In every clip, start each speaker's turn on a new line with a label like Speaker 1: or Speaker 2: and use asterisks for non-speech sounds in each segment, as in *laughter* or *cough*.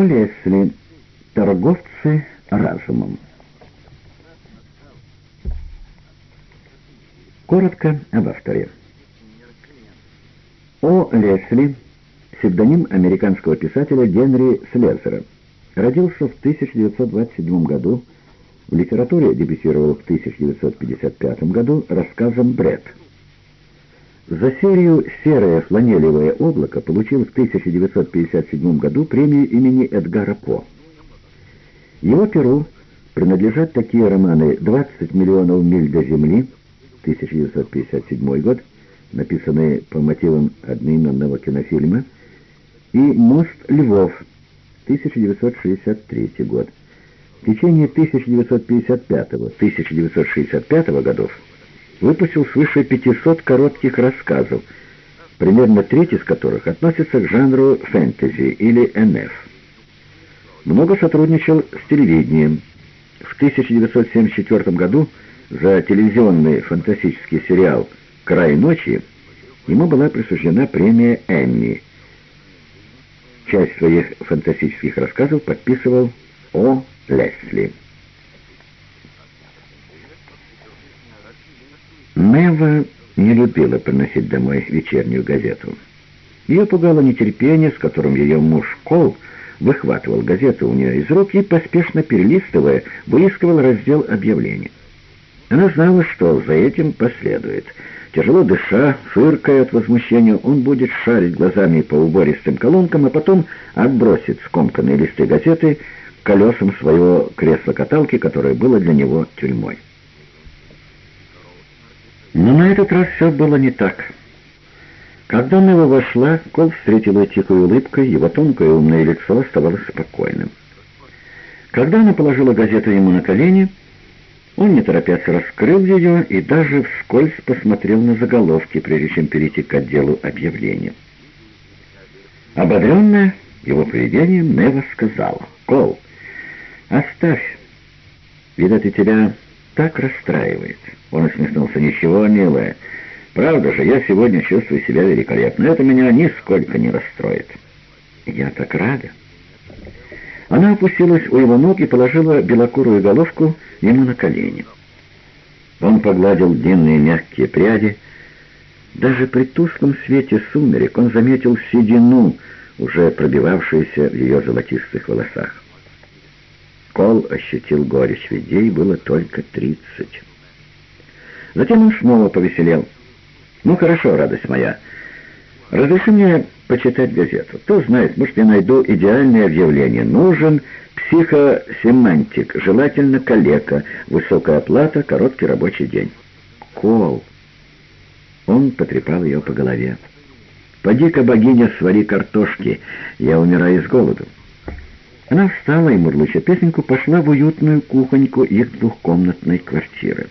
Speaker 1: О Лесли. Торговцы разумом. Коротко об авторе. О Лесли, псевдоним американского писателя Генри Слезера, родился в 1927 году, в литературе дебютировал в 1955 году рассказом «Бред». За серию «Серое фланелевое облако» получил в 1957 году премию имени Эдгара По. Его перу принадлежат такие романы «20 миллионов миль до земли» 1957 год, написанные по мотивам одноименного кинофильма, и «Мост Львов» 1963 год. В течение 1955-1965 годов выпустил свыше 500 коротких рассказов, примерно треть из которых относится к жанру фэнтези или НФ. Много сотрудничал с телевидением. В 1974 году за телевизионный фантастический сериал «Край ночи» ему была присуждена премия «Эмми». Часть своих фантастических рассказов подписывал О. Лесли. Мэва не любила приносить домой вечернюю газету. Ее пугало нетерпение, с которым ее муж Кол выхватывал газету у нее из рук и, поспешно перелистывая, выискивал раздел объявлений. Она знала, что за этим последует. Тяжело дыша, фыркая от возмущения, он будет шарить глазами по убористым колонкам, а потом отбросит скомканные листы газеты колесам своего кресла-каталки, которое было для него тюрьмой. Но на этот раз все было не так. Когда Нева вошла, Кол встретил ее тихой улыбкой, его тонкое умное лицо оставалось спокойным. Когда она положила газету ему на колени, он, не торопясь, раскрыл ее и даже вскользь посмотрел на заголовки, прежде чем перейти к отделу объявлений. Ободренная его поведением, Нева сказала, «Кол, оставь, видать, и тебя так расстраивает». Он усмехнулся. «Ничего, милая. Правда же, я сегодня чувствую себя великолепно. Это меня нисколько не расстроит». «Я так рада». Она опустилась у его ног и положила белокурую головку ему на колени. Он погладил длинные мягкие пряди. Даже при тусклом свете сумерек он заметил седину, уже пробивавшуюся в ее золотистых волосах. Кол ощутил горечь, ведь ей было только тридцать. Затем он снова повеселел. «Ну хорошо, радость моя. Разреши мне почитать газету. Кто знает, может, я найду идеальное объявление. Нужен психосемантик, желательно калека, высокая оплата, короткий рабочий день». «Кол!» Он потрепал ее по голове. «Поди-ка, богиня, свари картошки, я умираю с голоду». Она встала и, мурлыча песенку, пошла в уютную кухоньку их двухкомнатной квартиры.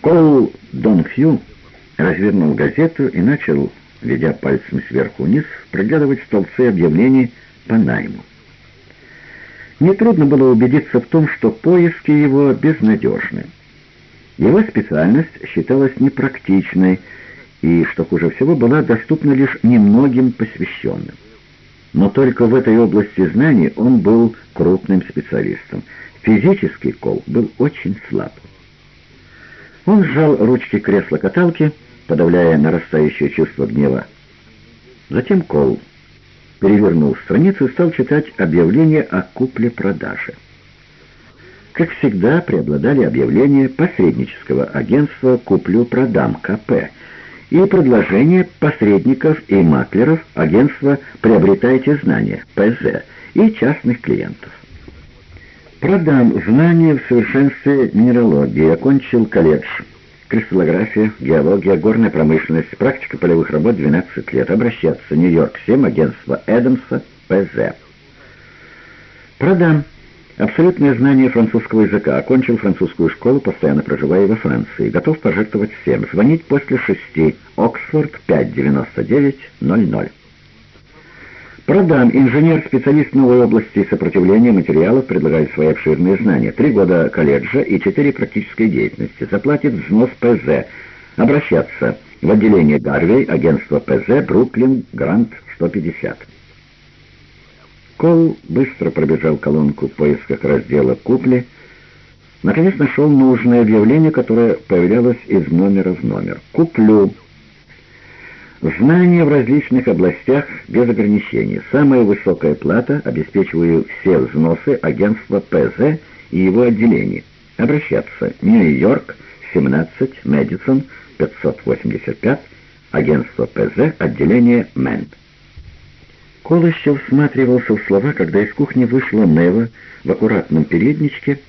Speaker 1: Коул Донхью развернул газету и начал, ведя пальцем сверху вниз, проглядывать столбцы объявлений по найму. Нетрудно было убедиться в том, что поиски его безнадежны. Его специальность считалась непрактичной и, что хуже всего, была доступна лишь немногим посвященным. Но только в этой области знаний он был крупным специалистом. Физический кол был очень слаб. Он сжал ручки кресла-каталки, подавляя нарастающее чувство гнева. Затем Кол перевернул страницу и стал читать объявление о купле-продаже. Как всегда, преобладали объявления посреднического агентства «Куплю-продам» КП и предложения посредников и маклеров агентства «Приобретайте знания» ПЗ и частных клиентов. Продам знания в совершенстве минералогии, окончил колледж. Кристаллография, геология, горная промышленность, практика полевых работ 12 лет. Обращаться. Нью-Йорк 7, агентство Эдамса, ПЗ. Продам. Абсолютное знание французского языка. Окончил французскую школу, постоянно проживая во Франции. Готов пожертвовать всем. Звонить после шести. Оксфорд 59900. Продам. Инженер-специалист новой области сопротивления материалов предлагает свои обширные знания. Три года колледжа и четыре практической деятельности. Заплатит взнос ПЗ. Обращаться в отделение Гарвей, агентство ПЗ, Бруклин, Грант, 150. Кол быстро пробежал колонку в поисках раздела «Купли», Наконец нашел нужное объявление, которое появлялось из номера в номер. «Куплю». Знания в различных областях без ограничений. Самая высокая плата, обеспечиваю все взносы агентства ПЗ и его отделений. Обращаться. Нью-Йорк, 17, Мэдисон, 585, агентство ПЗ, отделение МЭН. Кол еще в слова, когда из кухни вышла Нева в аккуратном передничке,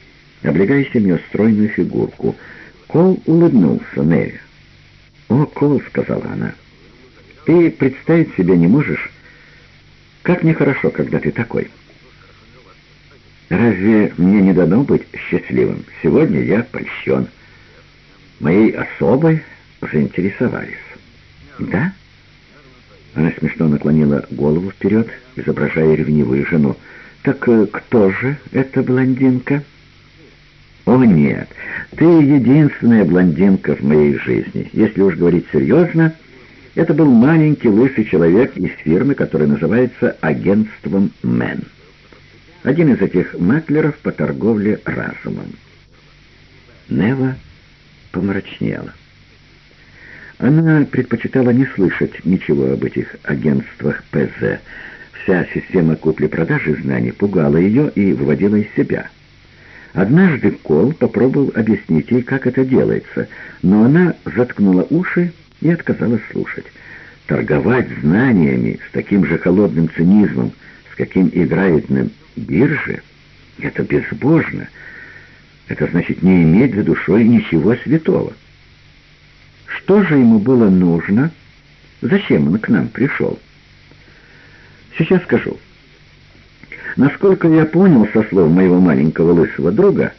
Speaker 1: облегающем ее стройную фигурку. Кол улыбнулся Неве. «О, Кол», — сказала она, — «ты представить себе не можешь, как нехорошо, когда ты такой». «Разве мне не дано быть счастливым? Сегодня я польщен. Моей особой заинтересовались». «Да?» Она смешно наклонила голову вперед, изображая ревнивую жену. «Так э, кто же эта блондинка?» «О, нет, ты единственная блондинка в моей жизни. Если уж говорить серьезно, это был маленький лысый человек из фирмы, которая называется агентством «Мэн». Один из этих маклеров по торговле разумом. Нева помрачнела. Она предпочитала не слышать ничего об этих агентствах ПЗ. Вся система купли-продажи знаний пугала ее и выводила из себя. Однажды Кол попробовал объяснить ей, как это делается, но она заткнула уши и отказалась слушать. Торговать знаниями с таким же холодным цинизмом, с каким играют на бирже, это безбожно. Это значит не иметь за душой ничего святого. Что же ему было нужно? Зачем он к нам пришел? Сейчас скажу. Насколько я понял со слов моего маленького лысого друга,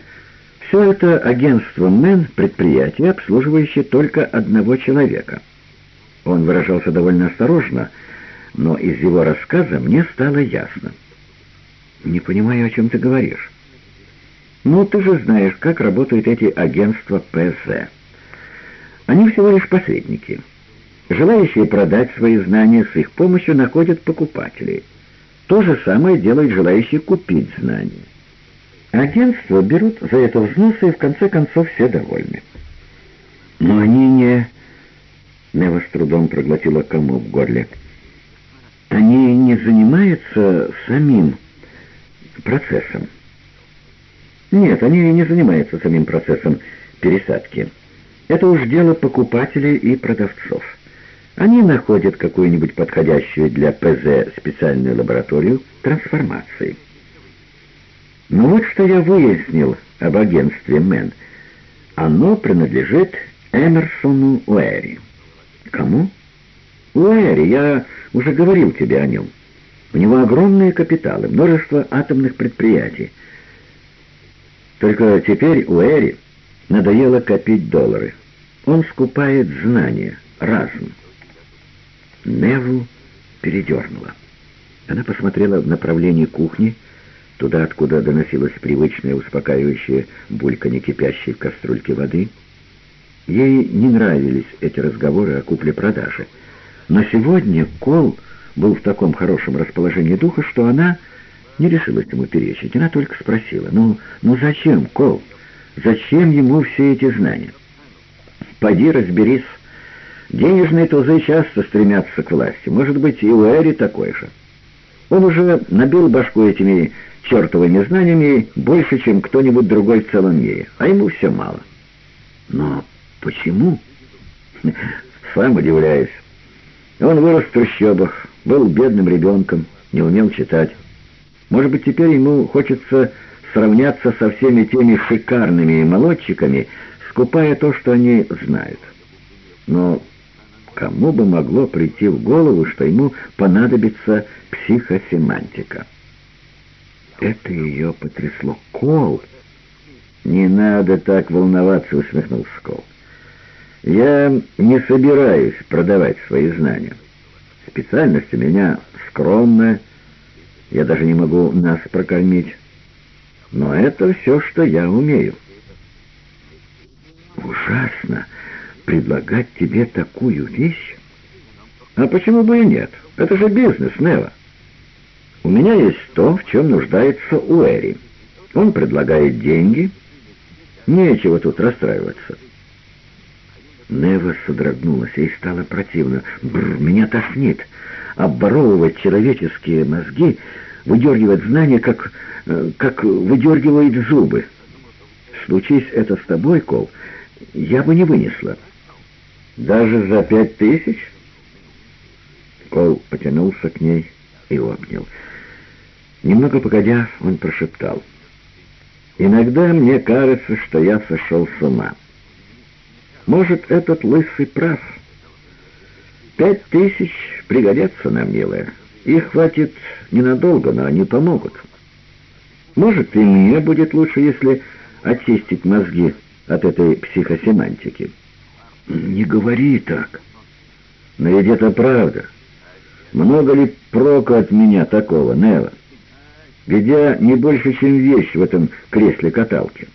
Speaker 1: все это агентство МЭН — предприятие, обслуживающее только одного человека. Он выражался довольно осторожно, но из его рассказа мне стало ясно. «Не понимаю, о чем ты говоришь». «Ну, ты же знаешь, как работают эти агентства ПС. Они всего лишь посредники. Желающие продать свои знания с их помощью находят покупателей». То же самое делают желающие купить знания. Агентства берут за это взносы, и в конце концов все довольны. Но они не... Нева с трудом проглотила кому в горле. Они не занимаются самим процессом. Нет, они не занимаются самим процессом пересадки. Это уж дело покупателей и продавцов. Они находят какую-нибудь подходящую для ПЗ специальную лабораторию трансформации. Но вот что я выяснил об агентстве МЭН. Оно принадлежит Эмерсону Уэри. Кому? Уэри, я уже говорил тебе о нем. У него огромные капиталы, множество атомных предприятий. Только теперь Уэри надоело копить доллары. Он скупает знания, разум. Неву передернула. Она посмотрела в направлении кухни, туда, откуда доносилось привычное успокаивающее бульканье кипящей в кастрюльке воды. Ей не нравились эти разговоры о купле-продаже. Но сегодня Кол был в таком хорошем расположении духа, что она не решилась ему перечить. Она только спросила, «Ну, ну зачем, Кол? Зачем ему все эти знания?» «Поди разберись Денежные тузы часто стремятся к власти. Может быть, и у Эри такой же. Он уже набил башку этими чертовыми знаниями больше, чем кто-нибудь другой в целом мире, а ему все мало. Но почему? *laughs* Сам удивляюсь. Он вырос в трущобах, был бедным ребенком, не умел читать. Может быть, теперь ему хочется сравняться со всеми теми шикарными молодчиками, скупая то, что они знают. Но Кому бы могло прийти в голову, что ему понадобится психосемантика? Это ее потрясло. Кол! Не надо так волноваться, усмехнулся Кол. Я не собираюсь продавать свои знания. Специальность у меня скромная, я даже не могу нас прокормить. Но это все, что я умею. Ужасно! предлагать тебе такую вещь? А почему бы и нет? Это же бизнес, Нева. У меня есть то, в чем нуждается Уэри. Он предлагает деньги. Нечего тут расстраиваться. Нева содрогнулась, и стало противно. Бррр, меня тошнит. Обворовывать человеческие мозги, выдергивать знания, как, э, как выдергивает зубы. Случись это с тобой, Кол, я бы не вынесла. Даже за пять тысяч? Кол потянулся к ней и обнял. Немного погодя, он прошептал. «Иногда мне кажется, что я сошел с ума». Может, этот лысый прав. Пять тысяч пригодятся нам, милая. Их хватит ненадолго, но они помогут. Может, и мне будет лучше, если очистить мозги от этой психосемантики. Не говори так. Но ведь это правда. Много ли прока от меня такого, Нева? Ведь я не больше, чем вещь в этом кресле-каталке.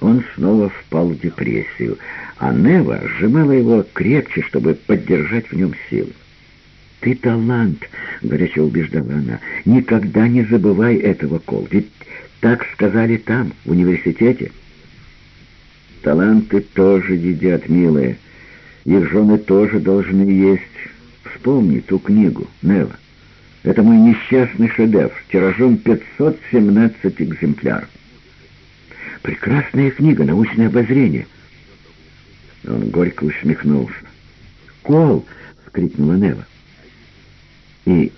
Speaker 1: Он снова впал в депрессию, а Нева сжимала его крепче, чтобы поддержать в нем силы. «Ты талант», — горячо убеждала она. «Никогда не забывай этого, Кол, ведь так сказали там, в университете». «Таланты тоже едят, милые. Их жены тоже должны есть. Вспомни ту книгу, Нева. Это мой несчастный шедевр, тиражом 517 экземпляров. Прекрасная книга, научное обозрение. Он горько усмехнулся. «Кол!» — вскрикнула Нева. И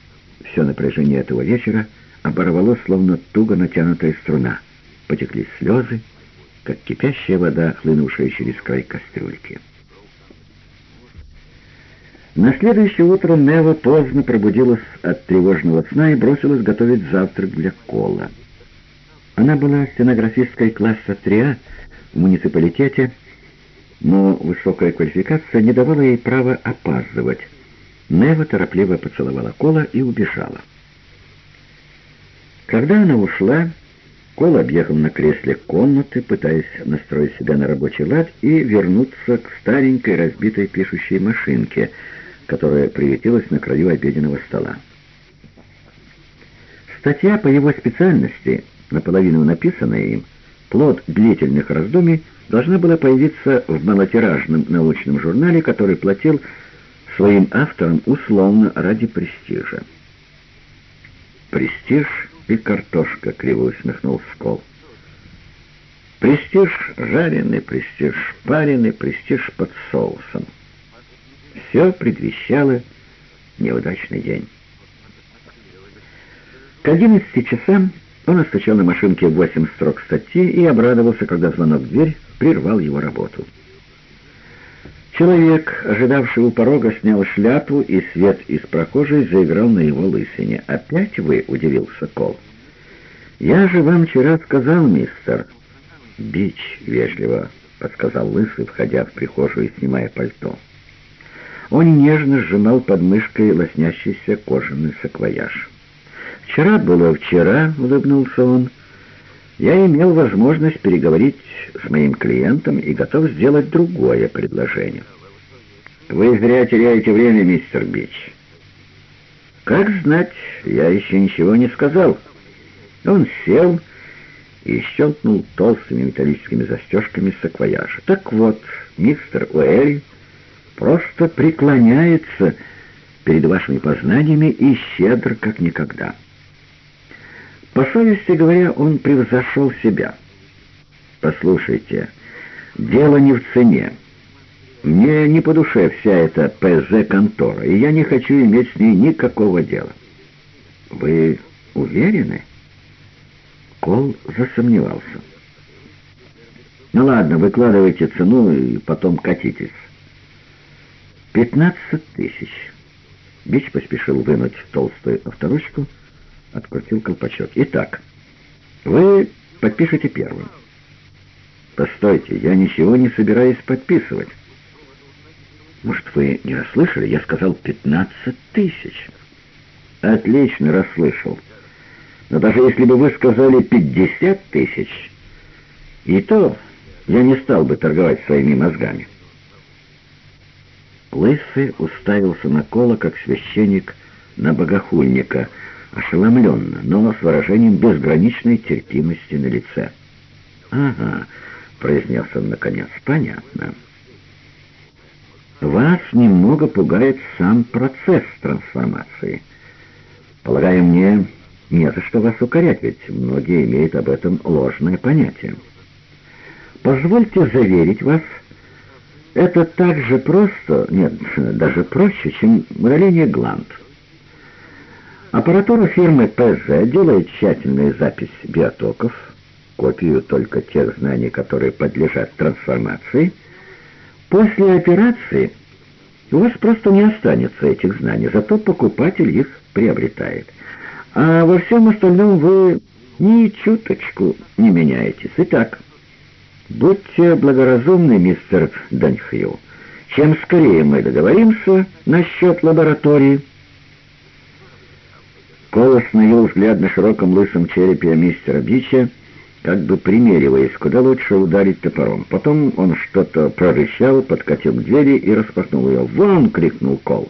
Speaker 1: все напряжение этого вечера оборвалось, словно туго натянутая струна. Потекли слезы, как кипящая вода, хлынувшая через край кастрюльки. На следующее утро Нева поздно пробудилась от тревожного сна и бросилась готовить завтрак для Кола. Она была стенографисткой класса 3А в муниципалитете, но высокая квалификация не давала ей права опаздывать. Нева торопливо поцеловала Кола и убежала. Когда она ушла, Кол объехал на кресле комнаты, пытаясь настроить себя на рабочий лад и вернуться к старенькой разбитой пишущей машинке, которая приютилась на краю обеденного стола. Статья по его специальности наполовину написанная им, плод длительных раздумий, должна была появиться в малотиражном научном журнале, который платил своим авторам условно ради престижа. «Престиж и картошка», — криво усмехнулся Скол. «Престиж жареный, престиж пареный, престиж под соусом». Все предвещало неудачный день. К одиннадцати часам он отстучал на машинке восемь строк статьи и обрадовался, когда звонок в дверь прервал его работу. Человек, ожидавший у порога, снял шляпу, и свет из прохожей заиграл на его лысине. «Опять вы?» — удивился Кол. «Я же вам вчера сказал, мистер». «Бич», — вежливо подсказал Лысый, входя в прихожую и снимая пальто. Он нежно сжимал под мышкой лоснящийся кожаный саквояж. «Вчера было вчера», — улыбнулся он. «Я имел возможность переговорить с моим клиентом и готов сделать другое предложение». «Вы зря теряете время, мистер Бич». «Как знать, я еще ничего не сказал». Он сел и щелкнул толстыми металлическими застежками саквояжа. «Так вот, мистер Уэль просто преклоняется перед вашими познаниями и щедр, как никогда». По совести говоря, он превзошел себя. Послушайте, дело не в цене. Мне не по душе вся эта ПЗ-контора, и я не хочу иметь с ней никакого дела. Вы уверены? Кол засомневался. Ну ладно, выкладывайте цену и потом катитесь. Пятнадцать тысяч. Бич поспешил вынуть толстую авторучку, открутил колпачок. «Итак, вы подпишете первым». «Постойте, я ничего не собираюсь подписывать». «Может, вы не расслышали? Я сказал пятнадцать тысяч». «Отлично расслышал. Но даже если бы вы сказали пятьдесят тысяч, и то я не стал бы торговать своими мозгами». Лысый уставился на Кола, как священник на богохульника, ошеломленно, но с выражением безграничной терпимости на лице. «Ага», — произнес он наконец, — «понятно». «Вас немного пугает сам процесс трансформации. Полагаю, мне не за что вас укорять, ведь многие имеют об этом ложное понятие. Позвольте заверить вас, это так же просто, нет, даже проще, чем удаление гланд. Аппаратура фирмы ПЗ делает тщательную запись биотоков, копию только тех знаний, которые подлежат трансформации. После операции у вас просто не останется этих знаний, зато покупатель их приобретает. А во всем остальном вы ни чуточку не меняетесь. Итак, будьте благоразумны, мистер Даньхью. Чем скорее мы договоримся насчет лаборатории... Кол остановил взгляд на широком лысом черепе мистера Бича, как бы примериваясь, куда лучше ударить топором. Потом он что-то прорычал, подкатил к двери и распахнул ее. «Вон!» — крикнул Кол.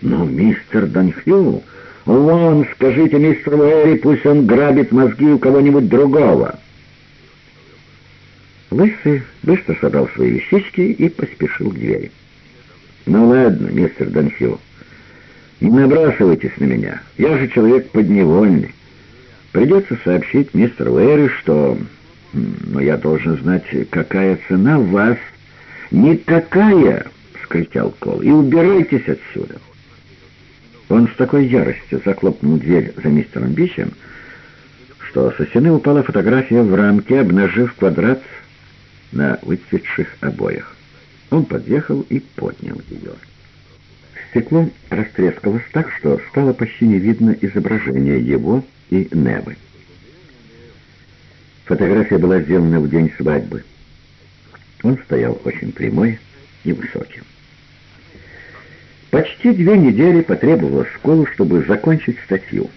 Speaker 1: «Но мистер Данхью...» «Вон, скажите мистеру Эри, пусть он грабит мозги у кого-нибудь другого». Лысый быстро собрал свои вещички и поспешил к двери. «Ну ладно, мистер Донхилл, не набрасывайтесь на меня. Я же человек подневольный. Придется сообщить мистеру Эри, что... Но я должен знать, какая цена в вас...» «Никакая!» — скричал Кол. «И убирайтесь отсюда!» Он с такой яростью захлопнул дверь за мистером Бичем, что со стены упала фотография в рамке, обнажив квадрат на выцветших обоях. Он подъехал и поднял ее. Стекло растрескалось так, что стало почти не видно изображение его и Невы. Фотография была сделана в день свадьбы. Он стоял очень прямой и высокий. Почти две недели потребовалось школу, чтобы закончить статью.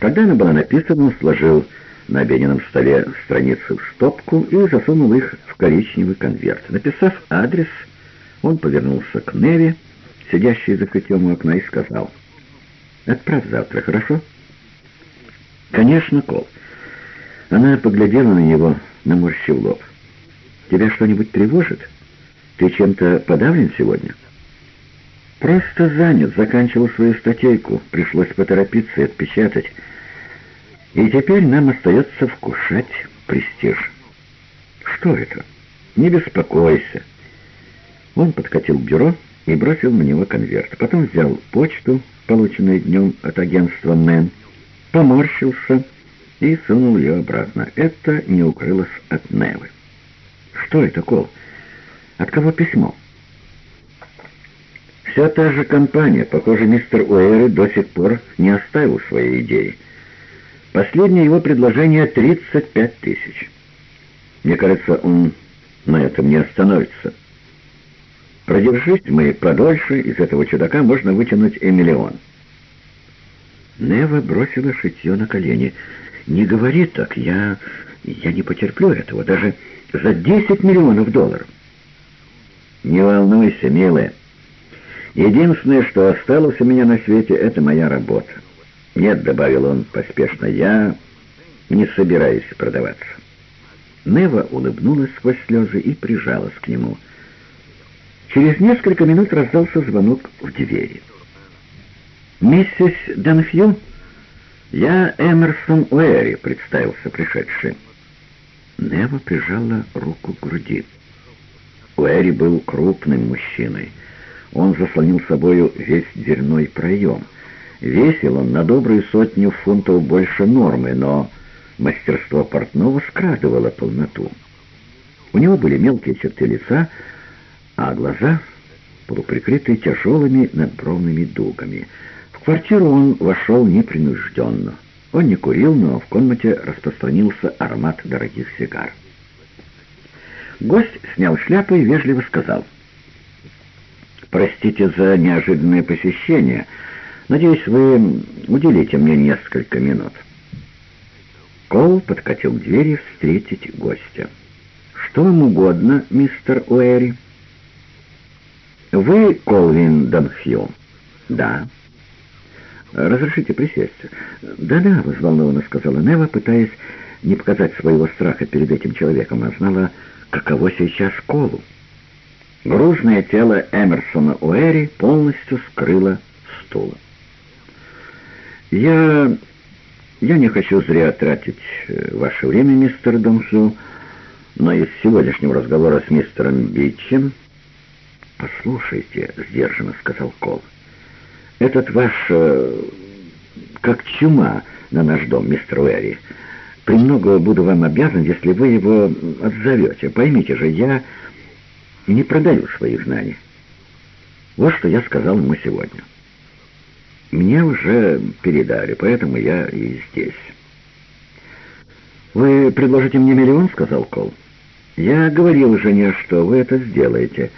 Speaker 1: Когда она была написана, сложил на обеденном столе страницы в стопку и засунул их в коричневый конверт. Написав адрес, он повернулся к Неви, сидящей за крытьем у окна, и сказал, «Отправь завтра, хорошо?» «Конечно, Кол». Она поглядела на него, наморщив лоб. «Тебя что-нибудь тревожит? Ты чем-то подавлен сегодня?» Просто занят, заканчивал свою статейку, пришлось поторопиться и отпечатать. И теперь нам остается вкушать престиж. Что это? Не беспокойся. Он подкатил бюро и бросил на него конверт. Потом взял почту, полученную днем от агентства «Мэн», поморщился и сунул ее обратно. Это не укрылось от Невы. Что это, Кол? От кого письмо? Вся та же компания. Похоже, мистер Уэйры до сих пор не оставил своей идеи. Последнее его предложение — 35 тысяч. Мне кажется, он на этом не остановится. Продержись мы подольше, из этого чудака можно вытянуть и миллион. Нева бросила шитье на колени. «Не говори так, я... я не потерплю этого, даже за 10 миллионов долларов». «Не волнуйся, милая». Единственное, что осталось у меня на свете, это моя работа. Нет, — добавил он поспешно, — я не собираюсь продаваться. Нева улыбнулась сквозь слезы и прижалась к нему. Через несколько минут раздался звонок в двери. «Миссис Данфью?» «Я Эмерсон Уэри», — представился пришедший. Нева прижала руку к груди. Уэри был крупным мужчиной — он заслонил собою весь дверной проем. Весил он на добрую сотню фунтов больше нормы, но мастерство портного скрадывало полноту. У него были мелкие черты лица, а глаза полуприкрытые тяжелыми надбровными дугами. В квартиру он вошел непринужденно. Он не курил, но в комнате распространился аромат дорогих сигар. Гость снял шляпу и вежливо сказал — Простите за неожиданное посещение. Надеюсь, вы уделите мне несколько минут». Кол подкатил к двери встретить гостя. «Что вам угодно, мистер Уэри?» «Вы Колвин Донхью?» «Да». Разрешите присесть?» «Да-да», — взволнованно сказала Нева, пытаясь не показать своего страха перед этим человеком, а знала, каково сейчас Колу. Грузное тело Эмерсона Уэри полностью скрыло стула. «Я... я не хочу зря тратить э, ваше время, мистер Донсу, но из сегодняшнего разговора с мистером Бичем...» «Послушайте», — сдержанно сказал Кол, — «этот ваш... Э, как чума на наш дом, мистер Уэри. Премного буду вам обязан, если вы его отзовете. Поймите же, я не продаю своих знаний. Вот что я сказал ему сегодня». Мне уже передали, поэтому я и здесь. «Вы предложите мне миллион?» — сказал Кол. «Я говорил жене, что вы это сделаете.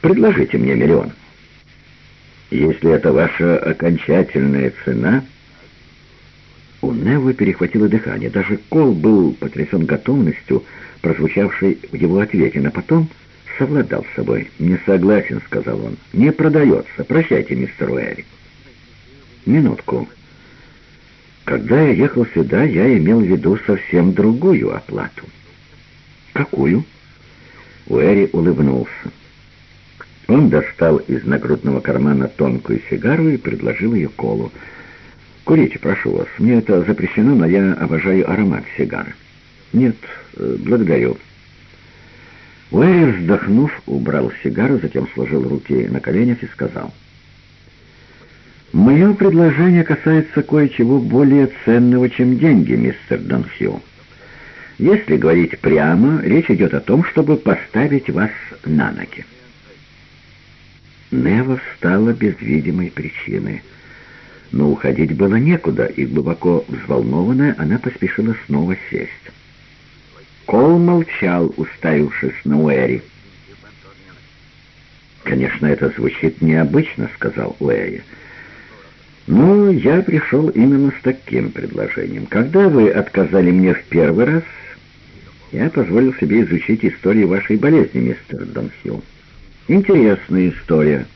Speaker 1: Предложите мне миллион». «Если это ваша окончательная цена...» У Невы перехватило дыхание. Даже Кол был потрясен готовностью, прозвучавшей в его ответе, но потом совладал с собой. «Не согласен», — сказал он. «Не продается. Прощайте, мистер Уэри». Минутку. Когда я ехал сюда, я имел в виду совсем другую оплату. Какую? Уэри улыбнулся. Он достал из нагрудного кармана тонкую сигару и предложил ее Колу. «Курите, прошу вас. Мне это запрещено, но я обожаю аромат сигары». «Нет, э, благодарю». Уэри, вздохнув, убрал сигару, затем сложил руки на коленях и сказал... Мое предложение касается кое-чего более ценного, чем деньги, мистер Донхью. Если говорить прямо, речь идет о том, чтобы поставить вас на ноги. Нева встала без видимой причины. Но уходить было некуда, и глубоко взволнованная она поспешила снова сесть. Кол молчал, уставившись на Уэри. «Конечно, это звучит необычно», — сказал Уэри. «Ну, я пришел именно с таким предложением. Когда вы отказали мне в первый раз, я позволил себе изучить историю вашей болезни, мистер Донхилл. Интересная история.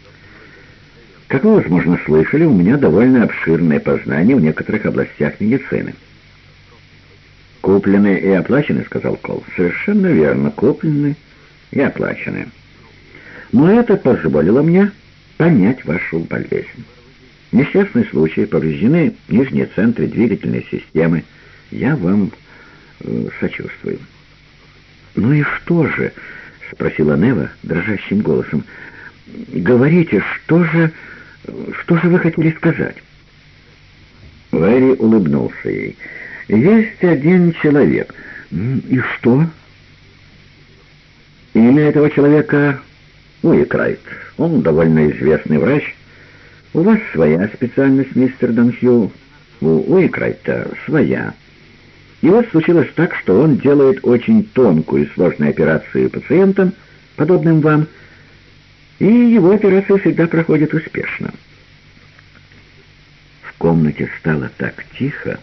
Speaker 1: Как вы, возможно, слышали, у меня довольно обширное познание в некоторых областях медицины». «Куплены и оплачены», — сказал Кол. «Совершенно верно, куплены и оплачены. Но это позволило мне понять вашу болезнь». Несчастный случай, повреждены нижние центры двигательной системы. Я вам э, сочувствую. «Ну и что же?» — спросила Нева дрожащим голосом. «Говорите, что же, что же вы хотели сказать?» Лэри улыбнулся ей. «Есть один человек. И что?» «Имя этого человека Уикрайт. Он довольно известный врач». У вас своя специальность, мистер Донхью, у Уикрайта своя. И вот случилось так, что он делает очень тонкую и сложную операцию пациентам, подобным вам, и его операция всегда проходит успешно. В комнате стало так тихо,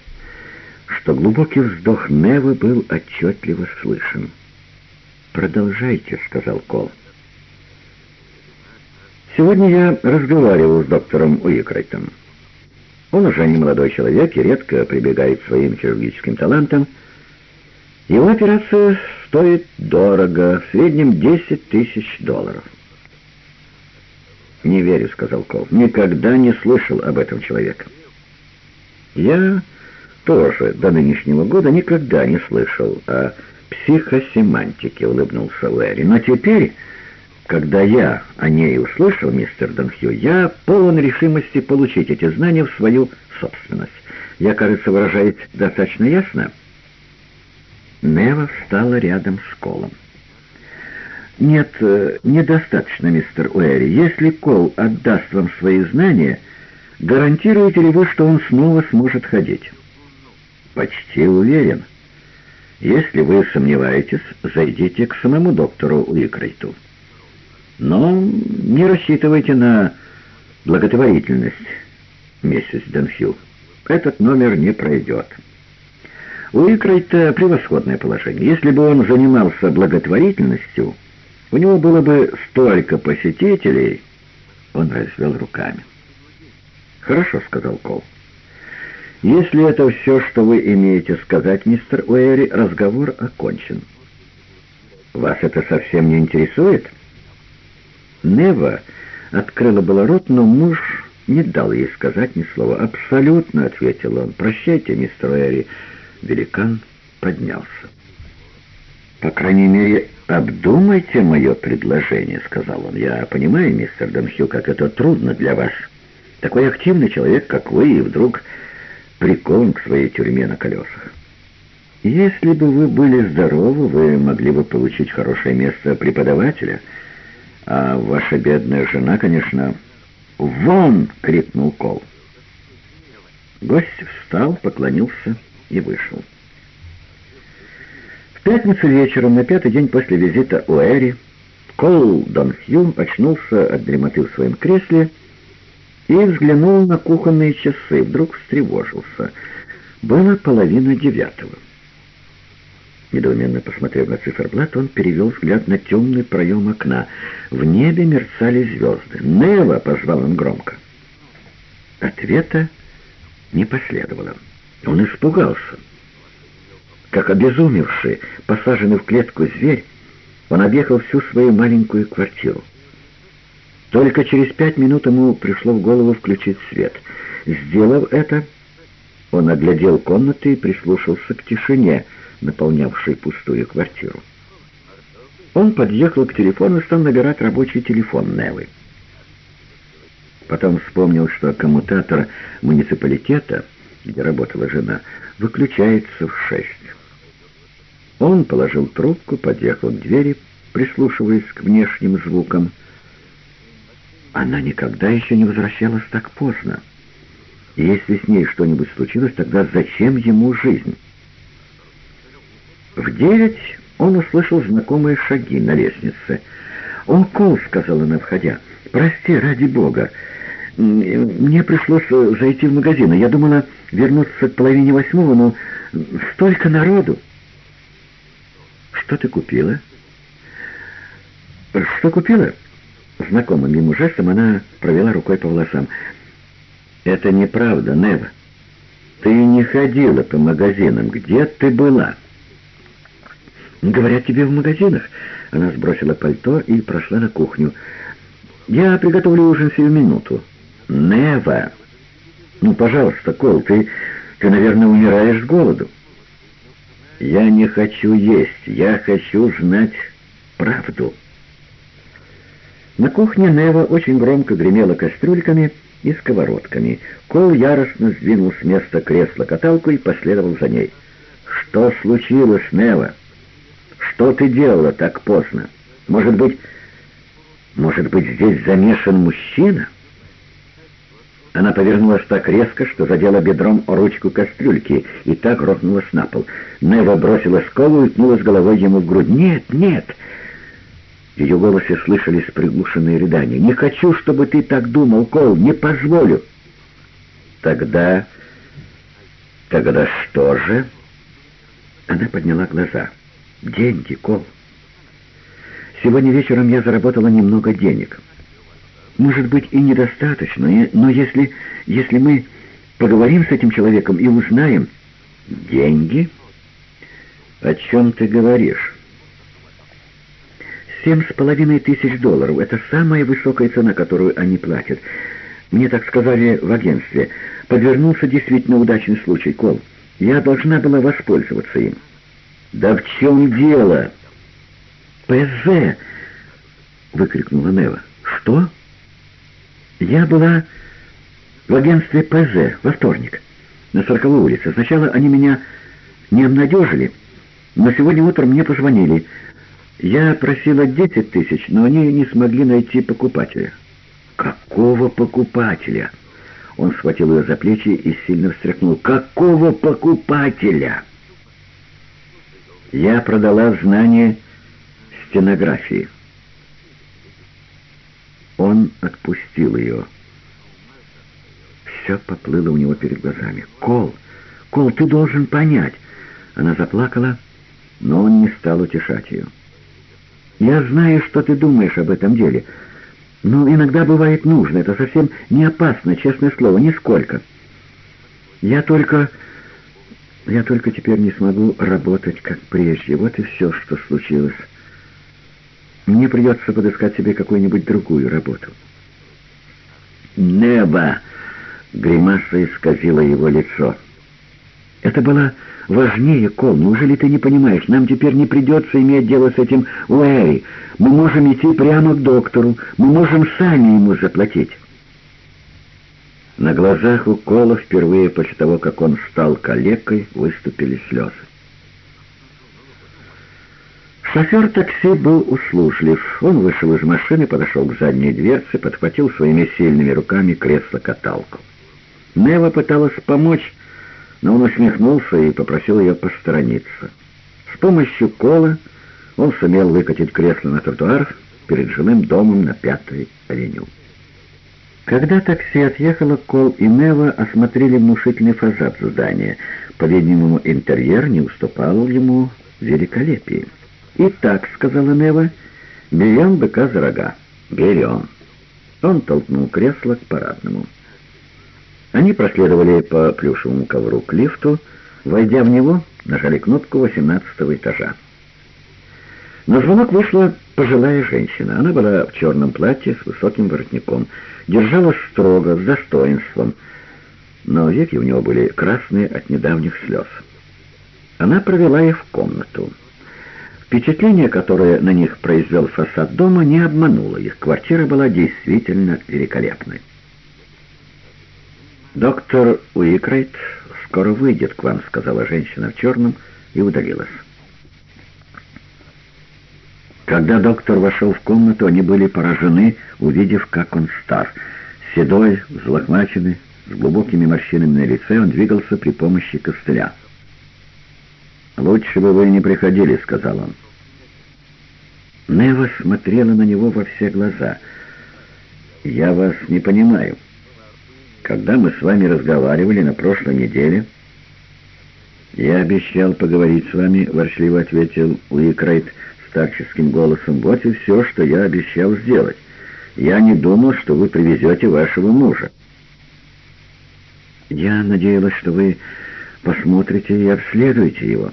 Speaker 1: что глубокий вздох Невы был отчетливо слышен. «Продолжайте», — сказал Кол. Сегодня я разговаривал с доктором Уикрайтом. Он уже не молодой человек и редко прибегает к своим хирургическим талантам. Его операция стоит дорого, в среднем 10 тысяч долларов. «Не верю», — сказал Кол. «Никогда не слышал об этом человеке». «Я тоже до нынешнего года никогда не слышал о психосемантике», — улыбнулся Лэри. «Но теперь...» Когда я о ней услышал, мистер Донхью, я полон решимости получить эти знания в свою собственность. Я, кажется, выражаюсь достаточно ясно. Нева встала рядом с Колом. «Нет, э, недостаточно, мистер Уэри. Если Кол отдаст вам свои знания, гарантируете ли вы, что он снова сможет ходить?» «Почти уверен. Если вы сомневаетесь, зайдите к самому доктору Уикрейту». Но не рассчитывайте на благотворительность, миссис Денхилл. Этот номер не пройдет. У Икрайта превосходное положение. Если бы он занимался благотворительностью, у него было бы столько посетителей, он развел руками. «Хорошо», — сказал Кол. «Если это все, что вы имеете сказать, мистер Уэри, разговор окончен». «Вас это совсем не интересует?» Нева открыла было рот, но муж не дал ей сказать ни слова. «Абсолютно», — ответил он. «Прощайте, мистер Уэри». Великан поднялся. «По крайней мере, обдумайте мое предложение», — сказал он. «Я понимаю, мистер Донхью, как это трудно для вас. Такой активный человек, как вы, и вдруг прикован к своей тюрьме на колесах. Если бы вы были здоровы, вы могли бы получить хорошее место преподавателя, а ваша бедная жена, конечно...» «Вон!» — крикнул Кол. Гость встал, поклонился и вышел. В пятницу вечером, на пятый день после визита у Эри, Кол Донхью очнулся от дремоты в своем кресле и взглянул на кухонные часы, вдруг встревожился. Было половина девятого. Недоуменно посмотрев на циферблат, он перевел взгляд на темный проем окна. В небе мерцали звезды. «Нева!» — позвал он громко. Ответа не последовало. Он испугался. Как обезумевший, посаженный в клетку зверь, он объехал всю свою маленькую квартиру. Только через пять минут ему пришло в голову включить свет. Сделав это, он оглядел комнаты и прислушался к тишине, наполнявшей пустую квартиру. Он подъехал к телефону и стал набирать рабочий телефон Невы. Потом вспомнил, что коммутатор муниципалитета, где работала жена, выключается в шесть. Он положил трубку, подъехал к двери, прислушиваясь к внешним звукам. Она никогда еще не возвращалась так поздно. И если с ней что-нибудь случилось, тогда зачем ему жизнь? В девять он услышал знакомые шаги на лестнице. «О, Кол», — сказала она, входя, — «прости, ради бога, мне пришлось зайти в магазин, я думала вернуться к половине восьмого, но столько народу». «Что ты купила?» «Что купила?» Знакомым ему жестом она провела рукой по волосам. «Это неправда, Нева. Ты не ходила по магазинам. Где ты была?» «Говорят тебе в магазинах». Она сбросила пальто и прошла на кухню. «Я приготовлю ужин сию минуту». «Нева!» «Ну, пожалуйста, Кол, ты, ты, наверное, умираешь с голоду». «Я не хочу есть, я хочу знать правду». На кухне Нева очень громко гремела кастрюльками и сковородками. Кол яростно сдвинул с места кресло-каталку и последовал за ней. «Что случилось, Нева? Что ты делала так поздно? Может быть, может быть, здесь замешан мужчина?» Она повернулась так резко, что задела бедром ручку кастрюльки и так грохнулась на пол. Нева бросила сколу и ткнулась головой ему в грудь. «Нет, нет!» В ее голосе слышались приглушенные рыдания. «Не хочу, чтобы ты так думал, Кол, не позволю!» «Тогда... тогда что же?» Она подняла глаза. «Деньги, Кол. Сегодня вечером я заработала немного денег». Может быть, и недостаточно, но если, если мы поговорим с этим человеком и узнаем... Деньги? О чем ты говоришь? Семь с половиной тысяч долларов — это самая высокая цена, которую они платят. Мне так сказали в агентстве. Подвернулся действительно удачный случай, Кол. Я должна была воспользоваться им. «Да в чем дело?» «ПЗ!» — выкрикнула Нева. «Что?» Я была в агентстве ПЗ во вторник, на Сороковой улице. Сначала они меня не обнадежили, но сегодня утром мне позвонили. Я просила 10 тысяч, но они не смогли найти покупателя. Какого покупателя? Он схватил ее за плечи и сильно встряхнул. Какого покупателя? Я продала знание стенографии. Он отпустил ее. Все поплыло у него перед глазами. «Кол! Кол, ты должен понять!» Она заплакала, но он не стал утешать ее. «Я знаю, что ты думаешь об этом деле. Ну, иногда бывает нужно. Это совсем не опасно, честное слово, нисколько. Я только... Я только теперь не смогу работать, как прежде. Вот и все, что случилось. Мне придется подыскать себе какую-нибудь другую работу. Небо! Гримаса исказила его лицо. Это было важнее, Кол. Неужели ты не понимаешь? Нам теперь не придется иметь дело с этим Уэри. Мы можем идти прямо к доктору. Мы можем сами ему заплатить. На глазах у Кола впервые после того, как он стал калекой, выступили слезы. Шофер такси был услужлив. Он вышел из машины, подошел к задней дверце, подхватил своими сильными руками кресло-каталку. Нева пыталась помочь, но он усмехнулся и попросил ее посторониться. С помощью кола он сумел выкатить кресло на тротуар перед жилым домом на Пятой авеню. Когда такси отъехало, Кол и Нева осмотрели внушительный фасад здания. По-видимому, интерьер не уступал ему великолепии. «Итак», — сказала Нева, — «берем быка за рога». «Берем». Он толкнул кресло к парадному. Они проследовали по плюшевому ковру к лифту, войдя в него, нажали кнопку восемнадцатого этажа. На звонок вышла пожилая женщина. Она была в черном платье с высоким воротником, держалась строго, с достоинством, но веки у него были красные от недавних слез. Она провела их в комнату. Впечатление, которое на них произвел фасад дома, не обмануло их. Квартира была действительно великолепной. «Доктор Уикрайт скоро выйдет к вам», — сказала женщина в черном и удалилась. Когда доктор вошел в комнату, они были поражены, увидев, как он стар. Седой, взлохмаченный, с глубокими морщинами на лице, он двигался при помощи костыля. «Лучше бы вы не приходили», — сказал он. Нева смотрела на него во все глаза. «Я вас не понимаю». Когда мы с вами разговаривали на прошлой неделе, я обещал поговорить с вами, ворчливо ответил Уикрайт старческим голосом. Вот и все, что я обещал сделать. Я не думал, что вы привезете вашего мужа. Я надеялась, что вы посмотрите и обследуете его.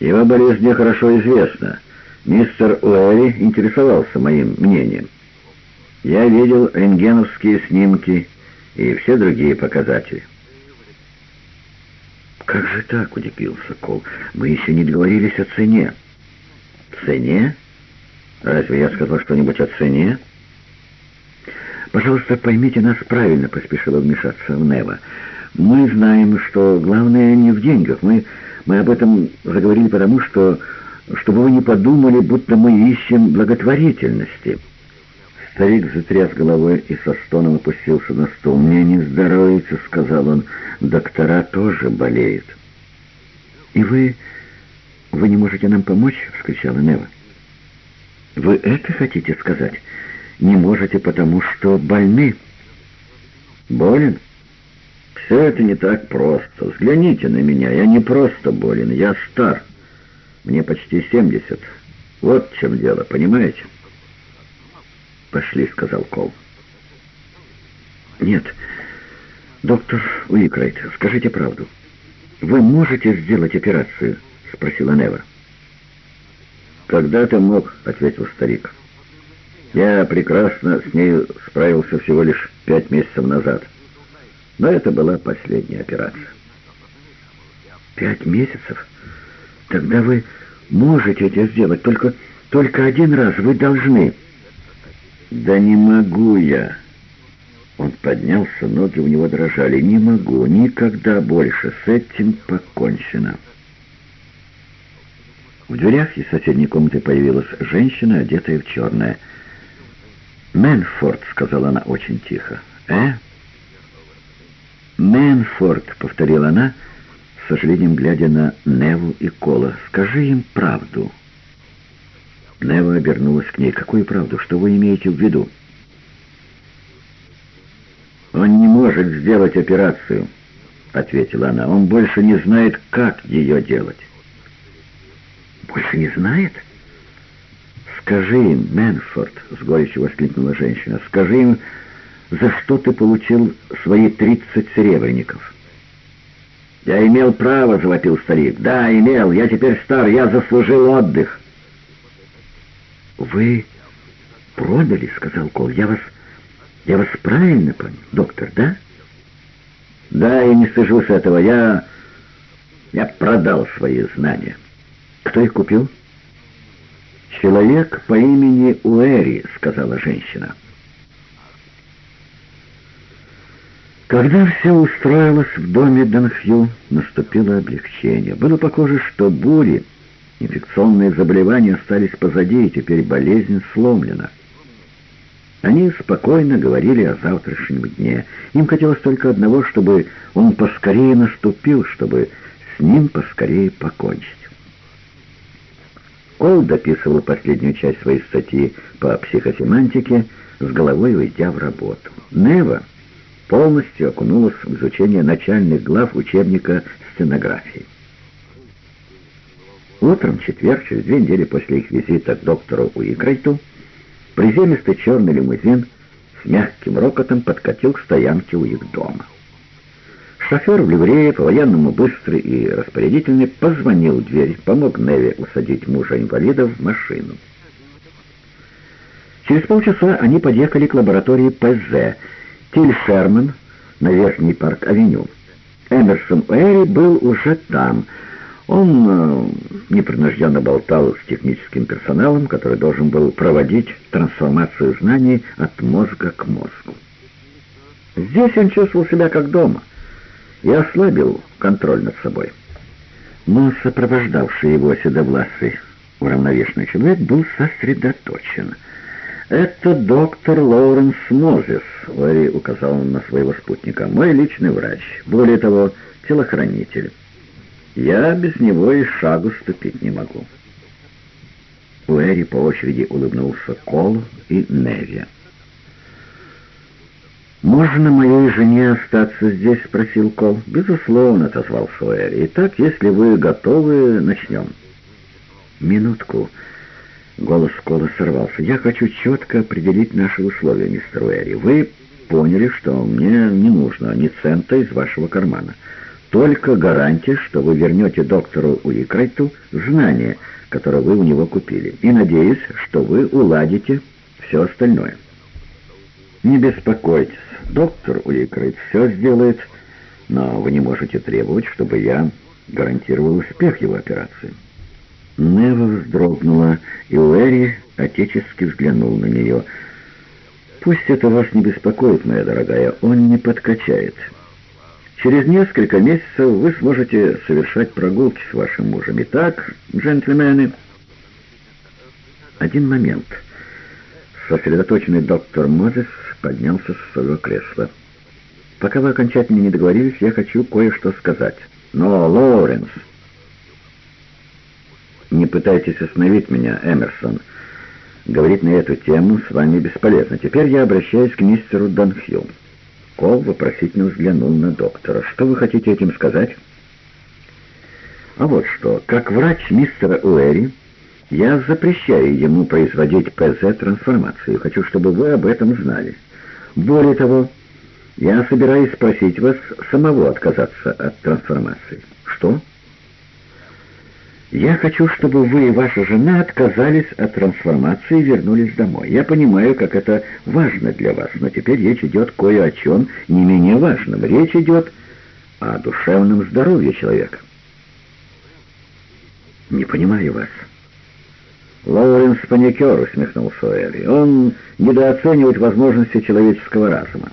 Speaker 1: Его болезнь мне хорошо известна. Мистер Уэри интересовался моим мнением. Я видел рентгеновские снимки и все другие показатели. «Как же так?» — удивился Кол. «Мы еще не договорились о цене». «Цене? Разве я сказал что-нибудь о цене?» «Пожалуйста, поймите нас правильно», — поспешила вмешаться в Нева. «Мы знаем, что главное не в деньгах. Мы, мы об этом заговорили потому, что... чтобы вы не подумали, будто мы ищем благотворительности». Старик затряс головой и со стоном опустился на стол. «Мне не здоровится», — сказал он. «Доктора тоже болеют». «И вы... вы не можете нам помочь?» — вскричала Нева. «Вы это хотите сказать? Не можете, потому что больны?» «Болен?» «Все это не так просто. Взгляните на меня. Я не просто болен, я стар. Мне почти семьдесят. Вот в чем дело, понимаете?» «Пошли», — сказал Кол. «Нет, доктор Уикрайт, скажите правду. Вы можете сделать операцию?» — спросила Нева. «Когда-то мог», — ответил старик. «Я прекрасно с ней справился всего лишь пять месяцев назад. Но это была последняя операция». «Пять месяцев? Тогда вы можете это сделать, только, только один раз вы должны...» «Да не могу я!» Он поднялся, ноги у него дрожали. «Не могу, никогда больше, с этим покончено!» В дверях из соседней комнаты появилась женщина, одетая в черное. «Мэнфорд», — сказала она очень тихо. «Э?» «Мэнфорд», — повторила она, с сожалением глядя на Неву и Кола. «Скажи им правду». Нева обернулась к ней. «Какую правду? Что вы имеете в виду?» «Он не может сделать операцию», — ответила она. «Он больше не знает, как ее делать». «Больше не знает?» «Скажи им, Мэнфорд», — с горечью воскликнула женщина, — «скажи им, за что ты получил свои тридцать серебряников». «Я имел право», — завопил старик. «Да, имел. Я теперь стар. Я заслужил отдых». «Вы продали», — сказал Кол. «Я вас... я вас правильно понял, доктор, да?» «Да, и не стыжусь этого. Я... я продал свои знания». «Кто их купил?» «Человек по имени Уэри», — сказала женщина. Когда все устроилось в доме Донхью, наступило облегчение. Было похоже, что бури, инфекционные заболевания остались позади, и теперь болезнь сломлена. Они спокойно говорили о завтрашнем дне. Им хотелось только одного, чтобы он поскорее наступил, чтобы с ним поскорее покончить. Кол дописывал последнюю часть своей статьи по психосемантике, с головой уйдя в работу. Нева полностью окунулась в изучение начальных глав учебника стенографии. Утром четверг, через две недели после их визита к доктору Уикрайту, приземистый черный лимузин с мягким рокотом подкатил к стоянке у их дома. Шофер в ливрее, по-военному быстрый и распорядительный, позвонил в дверь, помог Неве усадить мужа-инвалида в машину. Через полчаса они подъехали к лаборатории ПЗ, Тиль Шерман на Верхний парк-авеню. Эмерсон Уэри был уже там. Он э, непринужденно болтал с техническим персоналом, который должен был проводить трансформацию знаний от мозга к мозгу. Здесь он чувствовал себя как дома и ослабил контроль над собой. Но сопровождавший его седовласый уравновешенный человек был сосредоточен — «Это доктор Лоуренс Мозес», — Ларри указал на своего спутника, — «мой личный врач, более того, телохранитель. Я без него и шагу ступить не могу». Лэри по очереди улыбнулся Колу и Неви. «Можно моей жене остаться здесь?» — спросил Кол. «Безусловно», — отозвался Лэри. «Итак, если вы готовы, начнем». «Минутку». Голос Кола сорвался. «Я хочу четко определить наши условия, мистер Уэри. Вы поняли, что мне не нужно ни цента из вашего кармана. Только гарантия, что вы вернете доктору Уикрайту знания, которые вы у него купили. И надеюсь, что вы уладите все остальное». «Не беспокойтесь, доктор Уикрайт все сделает, но вы не можете требовать, чтобы я гарантировал успех его операции». Нева вздрогнула, и Уэри отечески взглянул на нее. «Пусть это вас не беспокоит, моя дорогая, он не подкачает. Через несколько месяцев вы сможете совершать прогулки с вашим мужем. Итак, джентльмены...» Один момент. Сосредоточенный доктор Мозес поднялся с своего кресла. «Пока вы окончательно не договорились, я хочу кое-что сказать. Но, Лоуренс...» «Не пытайтесь остановить меня, Эмерсон. Говорить на эту тему с вами бесполезно. Теперь я обращаюсь к мистеру Донхью». Кол вопросительно взглянул на доктора. «Что вы хотите этим сказать?» «А вот что. Как врач мистера Уэри, я запрещаю ему производить ПЗ-трансформацию. Хочу, чтобы вы об этом знали. Более того, я собираюсь спросить вас самого отказаться от трансформации». «Что?» Я хочу, чтобы вы и ваша жена отказались от трансформации и вернулись домой. Я понимаю, как это важно для вас, но теперь речь идет кое о чем не менее важном. Речь идет о душевном здоровье человека. Не понимаю вас. Лоуренс паникер, усмехнулся Элли. Он недооценивает возможности человеческого разума.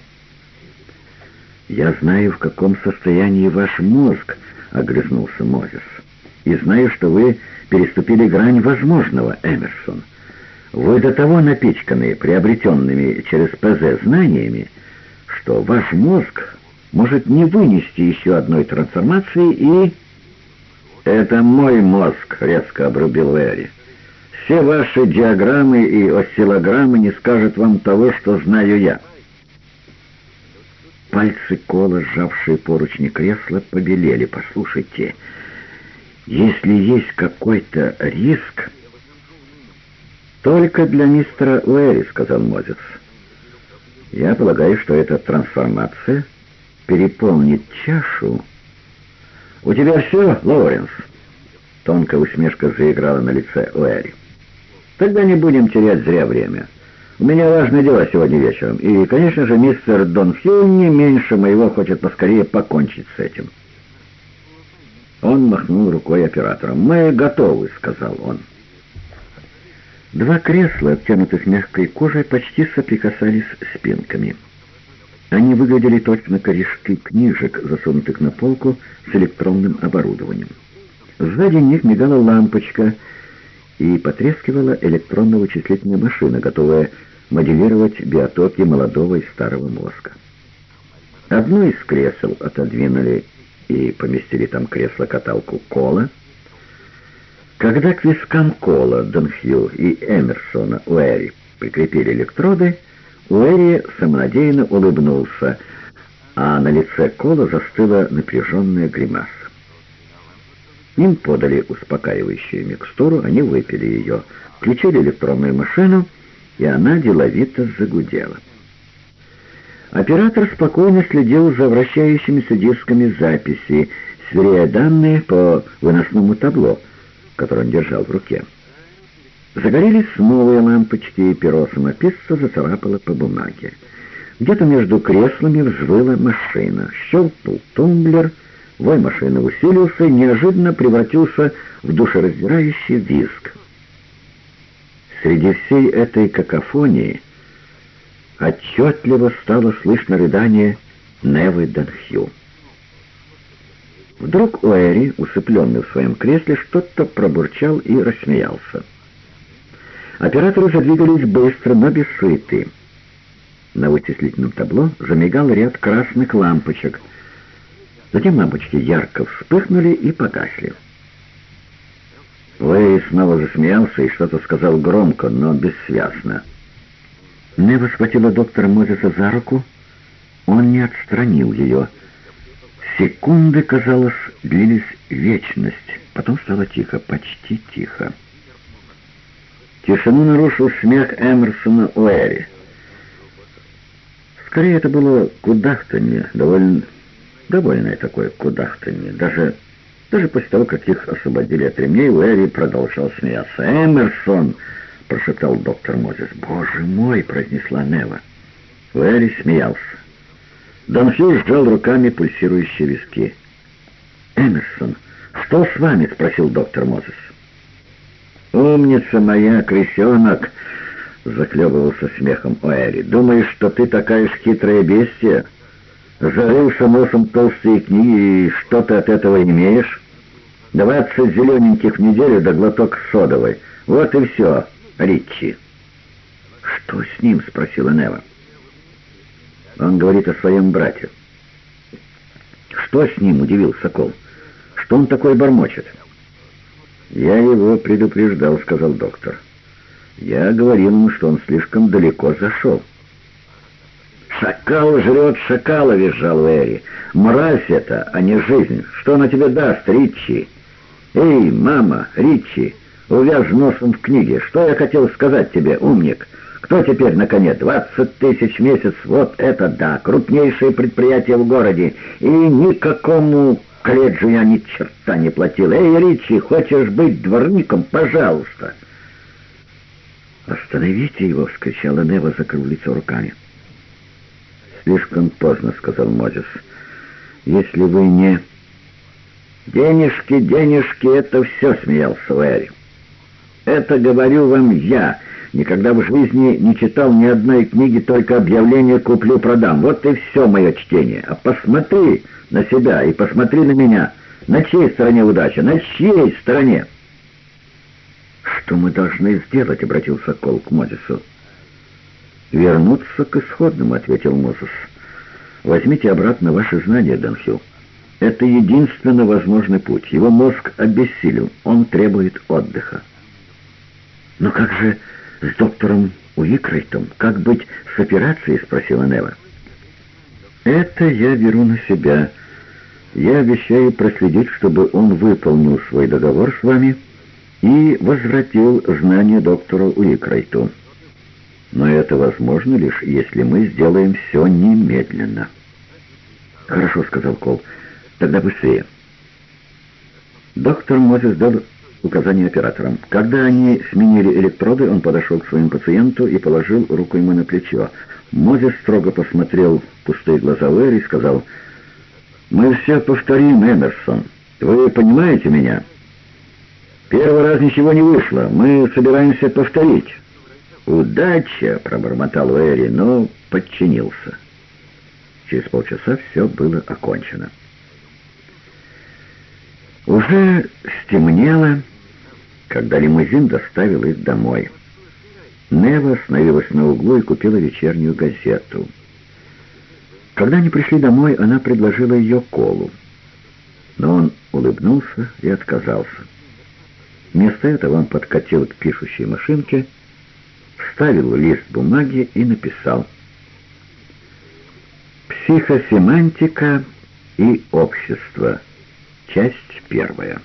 Speaker 1: «Я знаю, в каком состоянии ваш мозг», — огрызнулся Мозес и знаю, что вы переступили грань возможного, Эмерсон. Вы до того напичканы приобретенными через ПЗ знаниями, что ваш мозг может не вынести еще одной трансформации и... «Это мой мозг», — резко обрубил Эри. «Все ваши диаграммы и осциллограммы не скажут вам того, что знаю я». Пальцы Кола, сжавшие поручни кресла, побелели. «Послушайте...» Если есть какой-то риск, «Только для мистера Уэри», — сказал Мозес. «Я полагаю, что эта трансформация переполнит чашу». «У тебя все, Лоуренс?» Тонкая усмешка заиграла на лице Уэри. «Тогда не будем терять зря время. У меня важное дело сегодня вечером, и, конечно же, мистер Донхилл не меньше моего хочет поскорее покончить с этим». Он махнул рукой оператором. «Мы готовы», — сказал он. Два кресла, обтянутых мягкой кожей, почти соприкасались спинками. Они выглядели точно корешки книжек, засунутых на полку с электронным оборудованием. Сзади них мигала лампочка и потрескивала электронно-вычислительная машина, готовая моделировать биотоки молодого и старого мозга. Одно из кресел отодвинули и поместили там кресло-каталку Кола, когда к вискам Кола, Донхью и Эмерсона Уэри прикрепили электроды, Уэри самонадеянно улыбнулся, а на лице Кола застыла напряженная гримаса. Им подали успокаивающую микстуру, они выпили ее, включили электронную машину, и она деловито загудела. Оператор спокойно следил за вращающимися дисками записи, сверяя данные по выносному табло — который он держал в руке. Загорелись новые лампочки, и перо самописца зацарапало по бумаге. Где-то между креслами взвыла машина. Щелкнул тумблер, вой машины усилился и неожиданно превратился в душераздирающий визг. Среди всей этой какофонии отчетливо стало слышно рыдание Невы Данхью. Вдруг Уэри, усыпленный в своем кресле, что-то пробурчал и рассмеялся. Операторы задвигались быстро, но без суеты. На вычислительном табло замигал ряд красных лампочек. Затем лампочки ярко вспыхнули и погасли. Уэри снова засмеялся и что-то сказал громко, но бессвязно. Нева схватила доктора Мозеса за руку. Он не отстранил ее. Секунды, казалось, длились вечность. Потом стало тихо, почти тихо. Тишину нарушил смех Эмерсона Уэри. Скорее, это было кудахтанье, довольно, довольное такое кудахтанье. Даже, даже после того, как их освободили от ремней, Уэри продолжал смеяться. «Эмерсон!» — прошептал доктор Мозес. «Боже мой!» — произнесла Нева. Уэри смеялся. Донфью сжал руками пульсирующие виски. «Эмерсон, что с вами?» — спросил доктор Мозес. «Умница моя, крысенок!» — заклебывался смехом Уэри. «Думаешь, что ты такая ж хитрая бестия? Зарылся носом толстые книги, и что ты от этого имеешь? Двадцать зелененьких в неделю да глоток содовой. Вот и все, Ричи». «Что с ним?» — спросила Нева. Он говорит о своем брате. «Что с ним?» — удивился Сокол. «Что он такой бормочет?» «Я его предупреждал», — сказал доктор. «Я говорил ему, что он слишком далеко зашел». «Шакал жрет шакала!» — визжал Эри. «Мразь это, а не жизнь! Что она тебе даст, Ричи?» «Эй, мама, Ричи, увяз носом в книге! Что я хотел сказать тебе, умник?» Кто теперь на коне? 20 тысяч в месяц. Вот это да, крупнейшее предприятие в городе. И никакому колледжу я ни черта не платил. Эй, Ричи, хочешь быть дворником? Пожалуйста. «Остановите его!» — вскричала Нева, закрыв лицо руками. «Слишком поздно», — сказал Мозес. «Если вы не...» «Денежки, денежки — это все», — смеялся Уэри. «Это говорю вам я, Никогда в жизни не читал ни одной книги, только объявление «куплю-продам». Вот и все мое чтение. А посмотри на себя и посмотри на меня. На чьей стороне удача? На чьей стороне? «Что мы должны сделать?» — обратился Кол к Мозесу. «Вернуться к исходному», — ответил Мозес. «Возьмите обратно ваши знания, Донхилл. Это единственно возможный путь. Его мозг обессилен, он требует отдыха». «Но как же с доктором Уикрейтом? Как быть с операцией?» — спросила Нева. «Это я беру на себя. Я обещаю проследить, чтобы он выполнил свой договор с вами и возвратил знания доктору Уикрайту. Но это возможно лишь, если мы сделаем все немедленно. «Хорошо», — сказал Кол. «Тогда быстрее». Доктор Мозес дал указание операторам. Когда они сменили электроды, он подошел к своему пациенту и положил руку ему на плечо. Мозес строго посмотрел в пустые глаза Уэри и сказал, «Мы все повторим, Эмерсон. Вы понимаете меня?» «Первый раз ничего не вышло. Мы собираемся повторить». «Удача!» — пробормотал Уэри, но подчинился. Через полчаса все было окончено. Уже стемнело, когда лимузин доставил их домой. Нева остановилась на углу и купила вечернюю газету. Когда они пришли домой, она предложила ее Колу. Но он улыбнулся и отказался. Вместо этого он подкатил к пишущей машинке, вставил лист бумаги и написал «Психосемантика и общество». Часть первая.